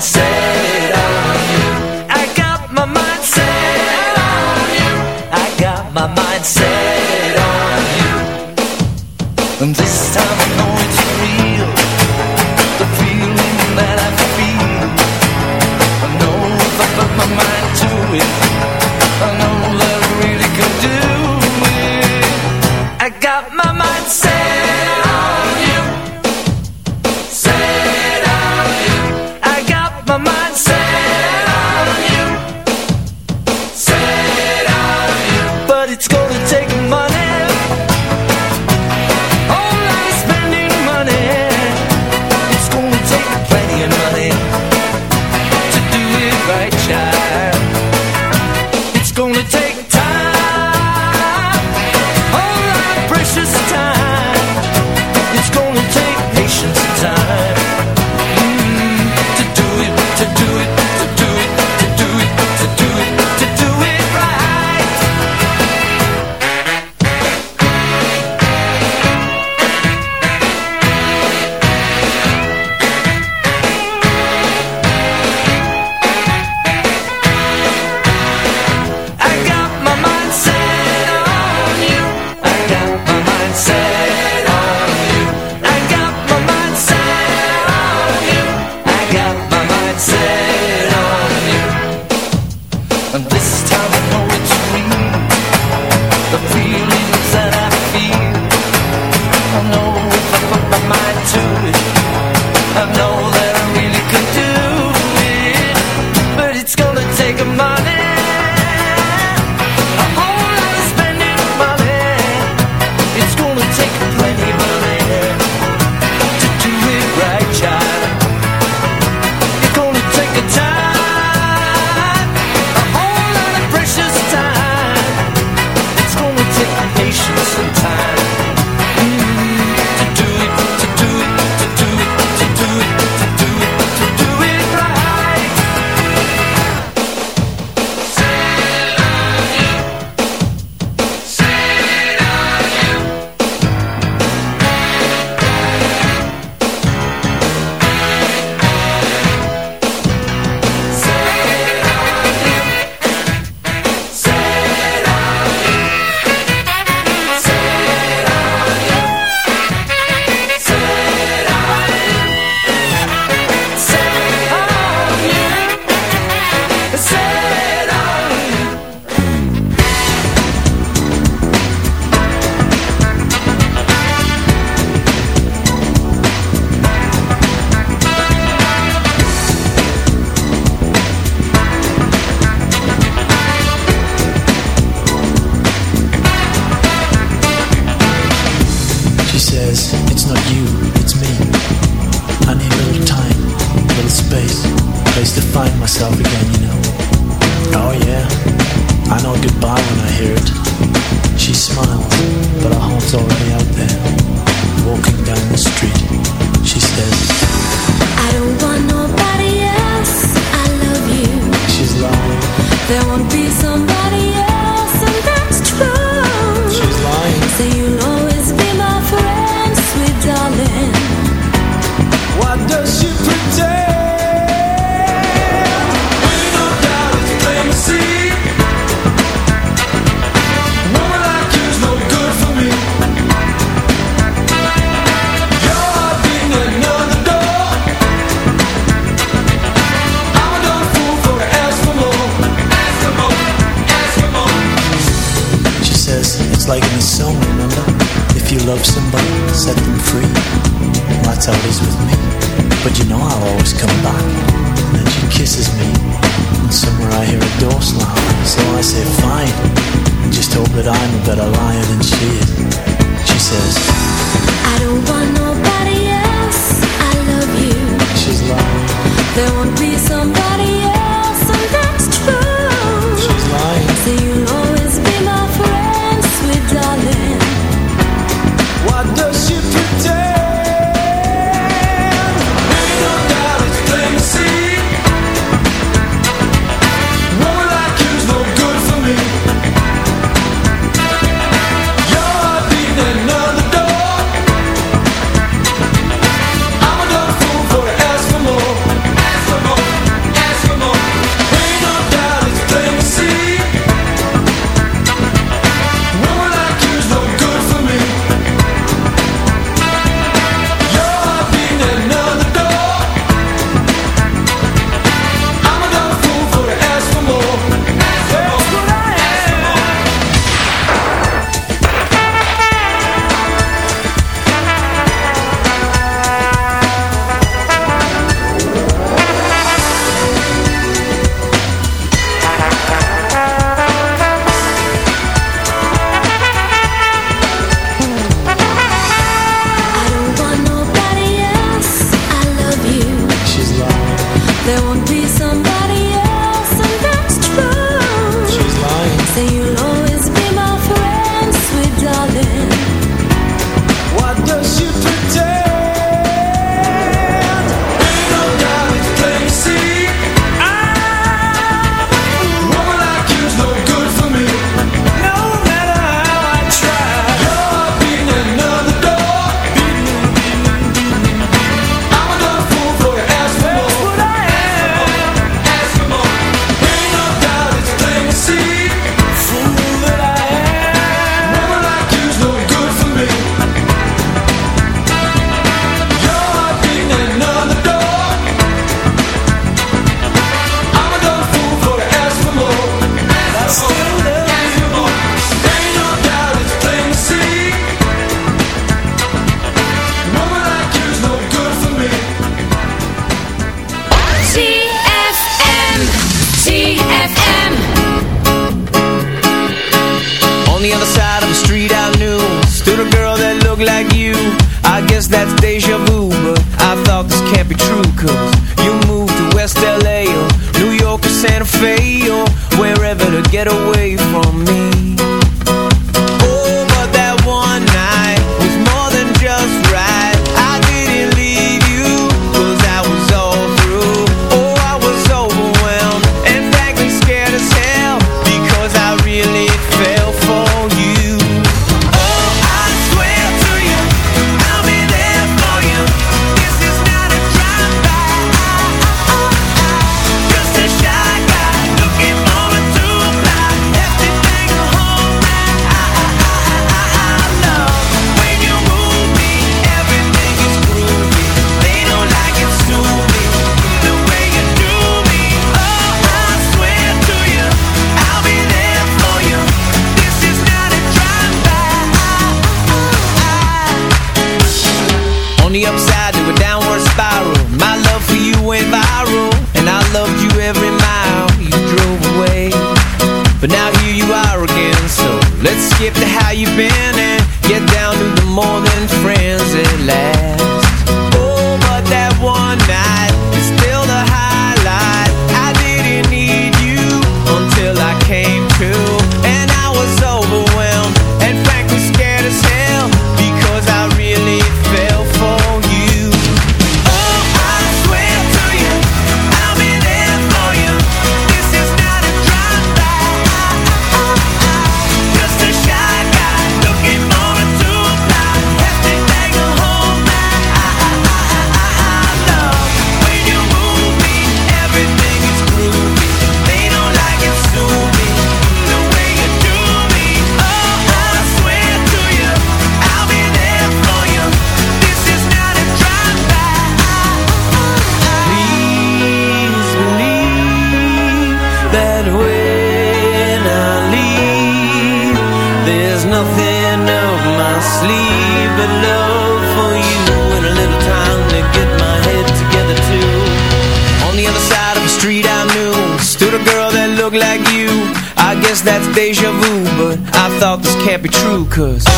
say There won't be somebody Cause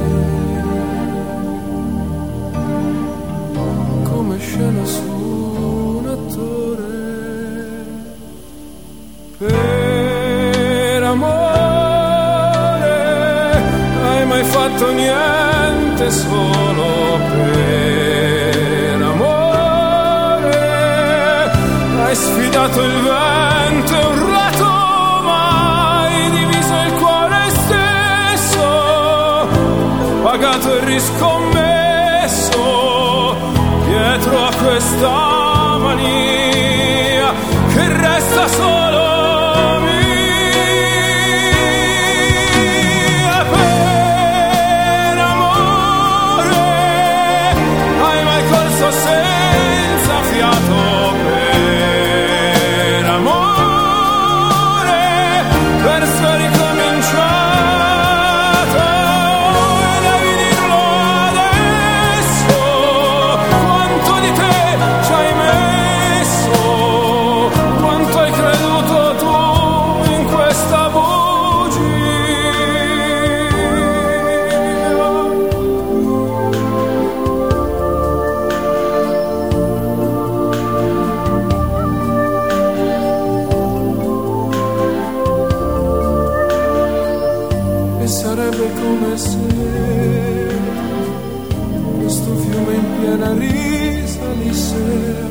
fatto niente solo per amore. Hai sfidato il vento e urlato, ma hai diviso il cuore stesso, pagato e riscommesso dietro a questa come se questo fiume in piena risalisse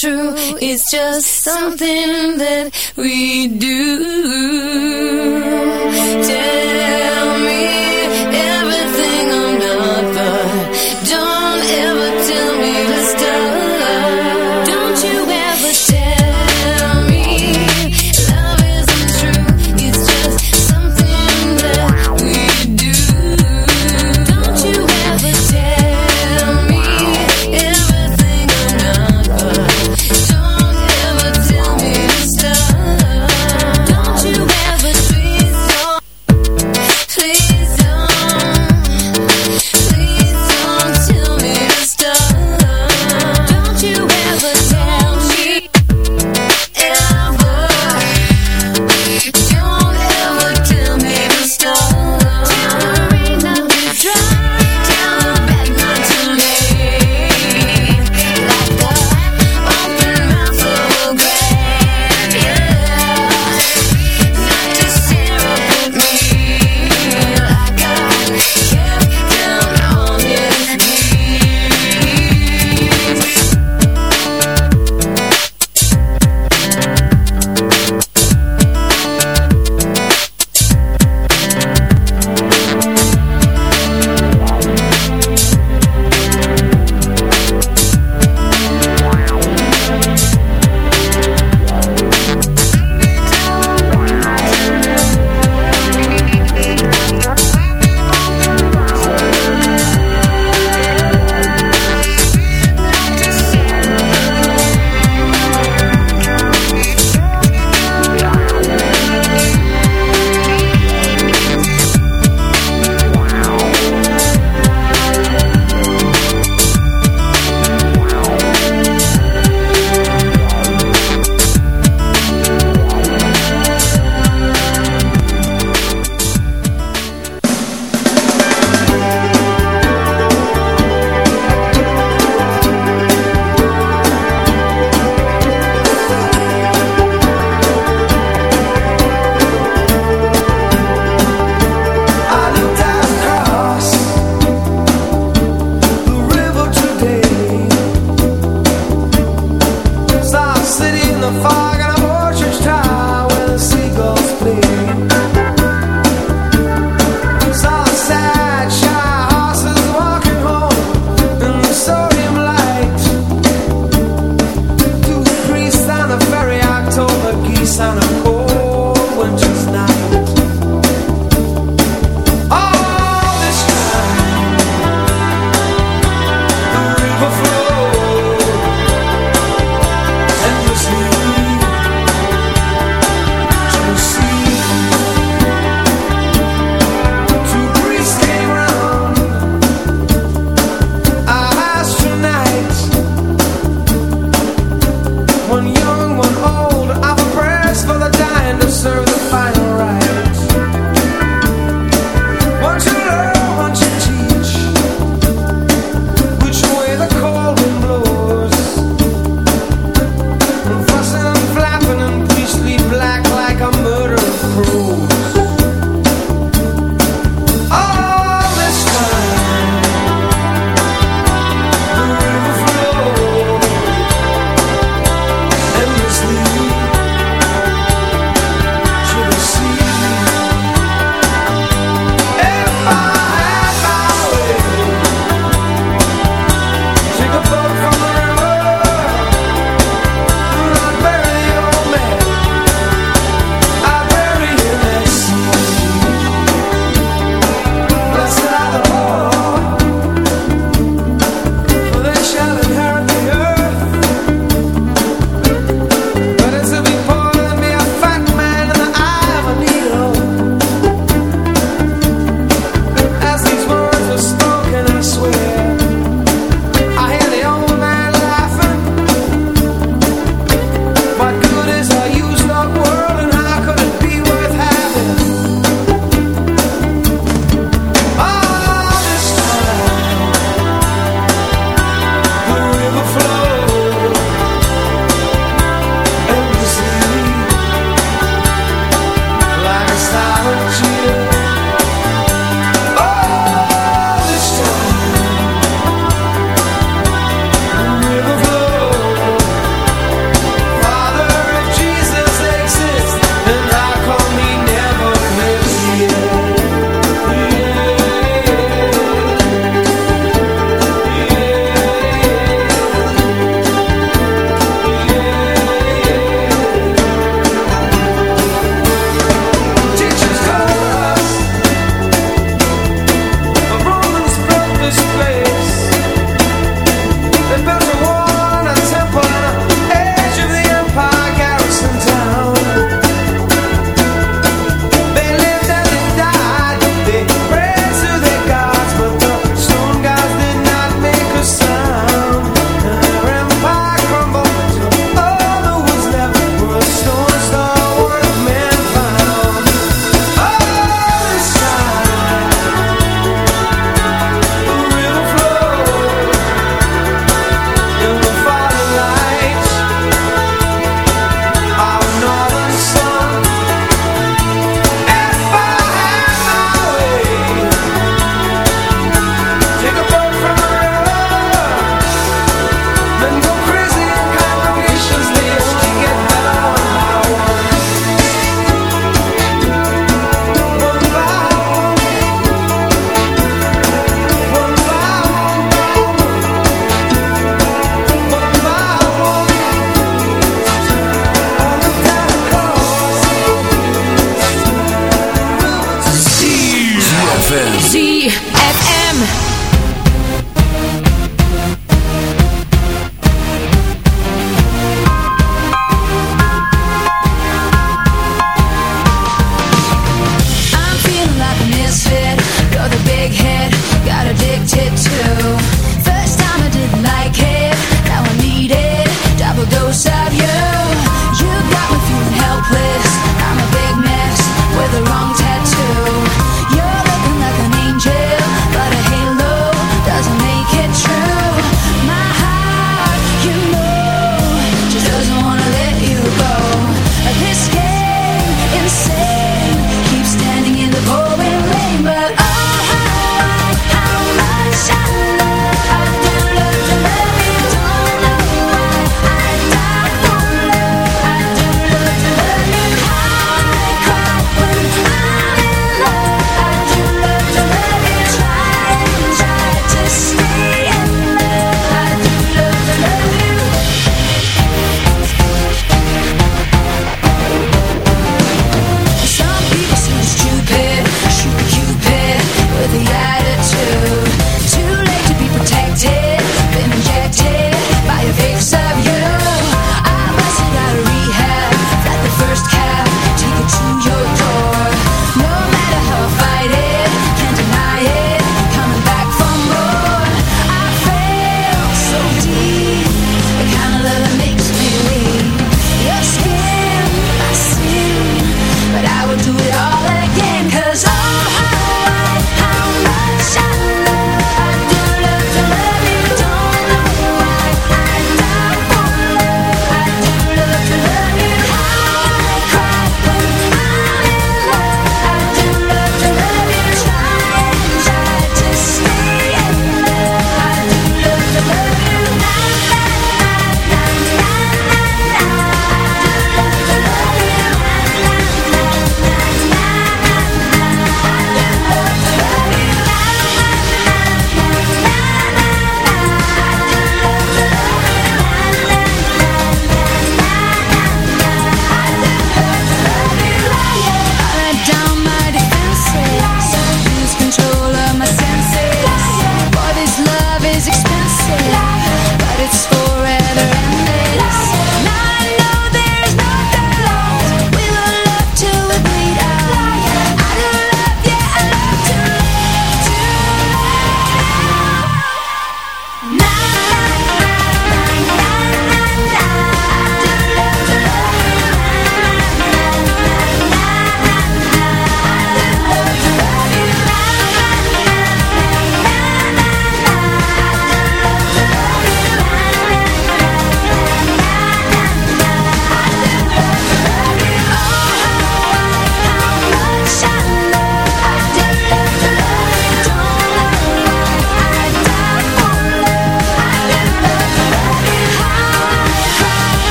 true. It's just something that we do.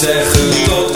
zeggen tot